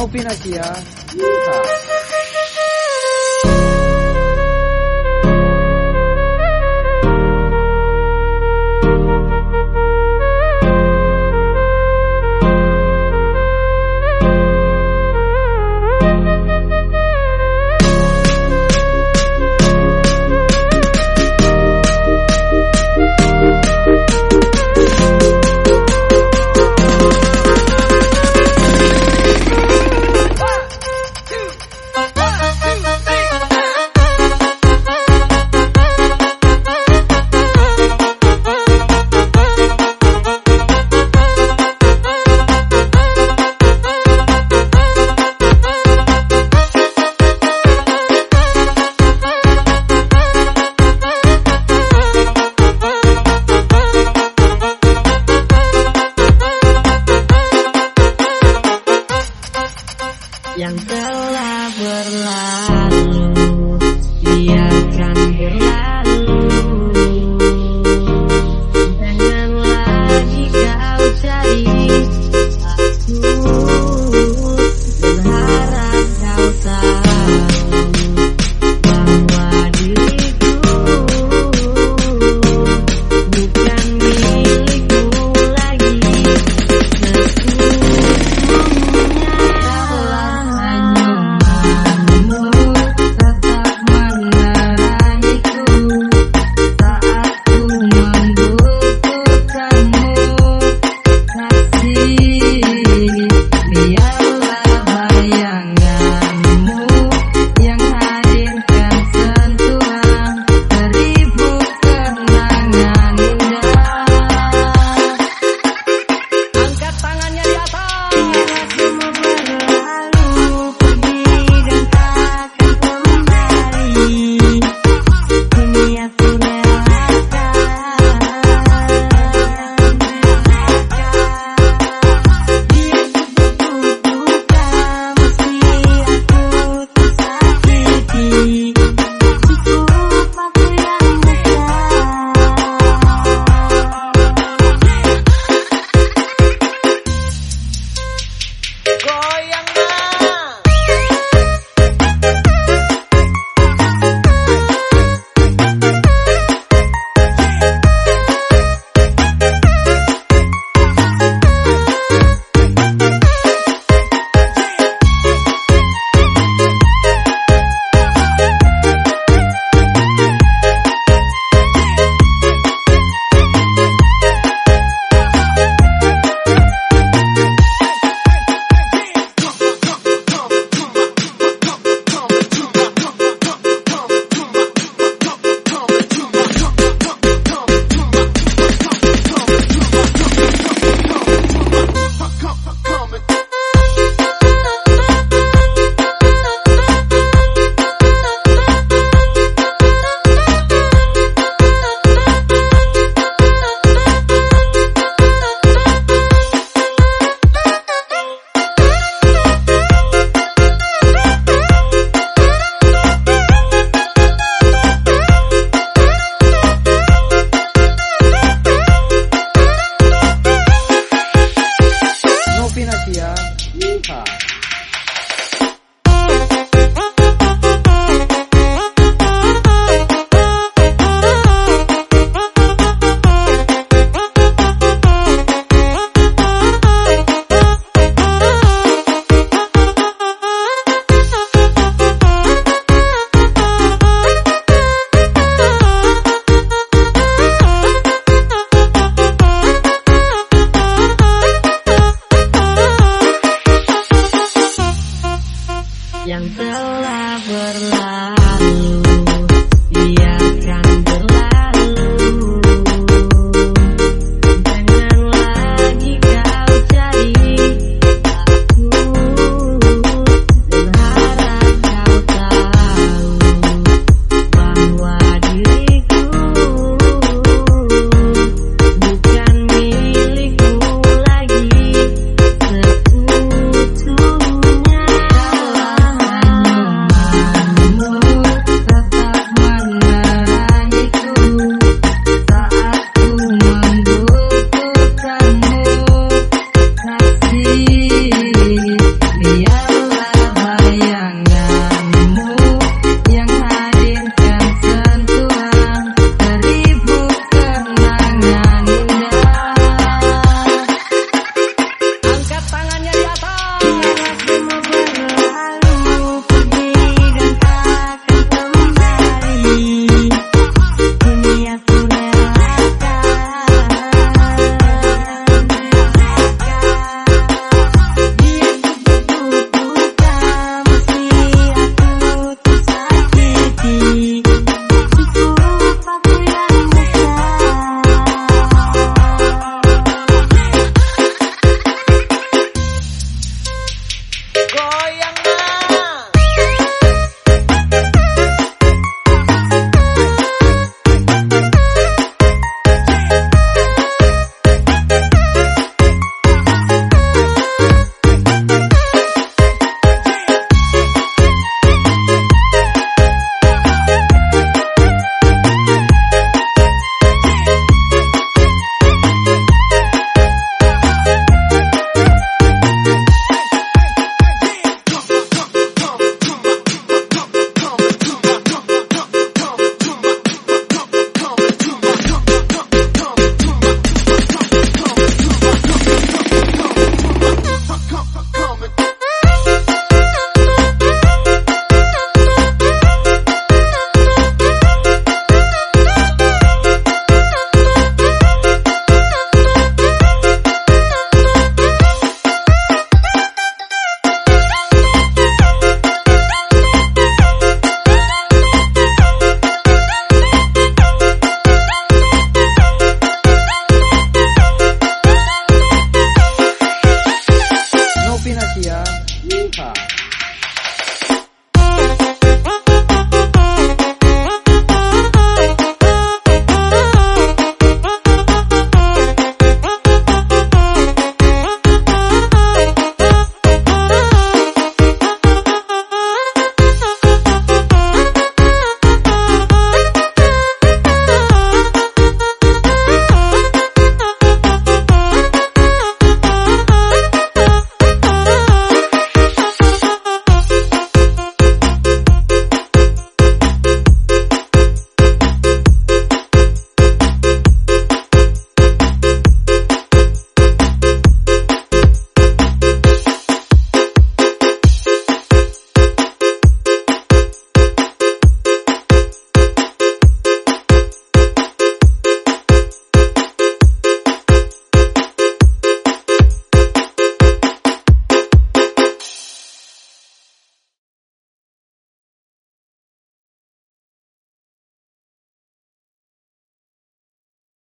no opina aquí, eh? Iha! Yang telah berlalu biarkan